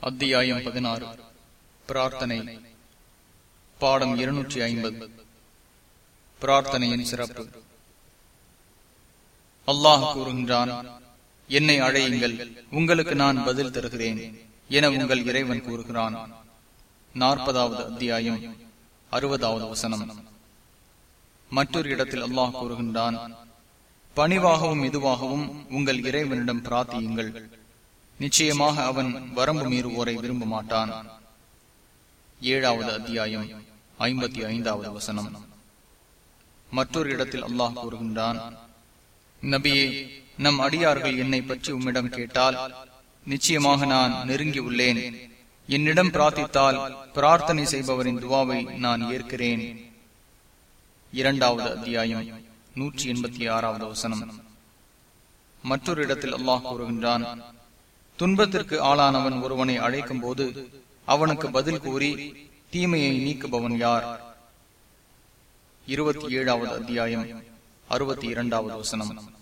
அத்தியாயம் பதினாறு. பிரார்த்தனை. பாடம் இருநூற்றி ஐம்பது. பிரார்த்தனையின் சிறப்பு. அல்லாஹ் கூறுகின்றான் என்னை அழையுங்கள் உங்களுக்கு நான் பதில் தருகிறேன் என உங்கள் இறைவன் கூறுகிறான். நாற்பதாவது அத்தியாயம் அறுபதாவது வசனம். மற்றொரு இடத்தில் அல்லாஹ் கூறுகின்றான் பணிவாகவும் இதுவாகவும் உங்கள் இறைவனிடம் பிரார்த்தியுங்கள். நிச்சயமாக அவன் வரம்பு மீறுவோரை விரும்ப மாட்டான் ஏழாவது அத்தியாயம் ஐம்பத்தி ஐந்தாவது வசனம். மற்றொரு இடத்தில் அல்லாஹ் கூறுகின்றான் நபியே நம் அடியார்கள் என்னை பற்றி உம்மிடம் கேட்டால் நிச்சயமாக நான் நெருங்கி உள்ளேன். என்னிடம் பிரார்த்தித்தால் பிரார்த்தனை செய்பவரின் துவாவை நான் ஏற்கிறேன். இரண்டாவது அத்தியாயம் நூற்றி எண்பத்தி ஆறாவது வசனம். மற்றொரு இடத்தில் அல்லாஹ் கூறுகின்றான் துன்பத்திற்கு ஆளானவன் ஒருவனை அழைக்கும் போது அவனுக்கு பதில் கூறி தீமையை நீக்குபவன் யார்? இருபத்தி ஏழாவது அத்தியாயம் அறுபத்தி இரண்டாவது வசனம்.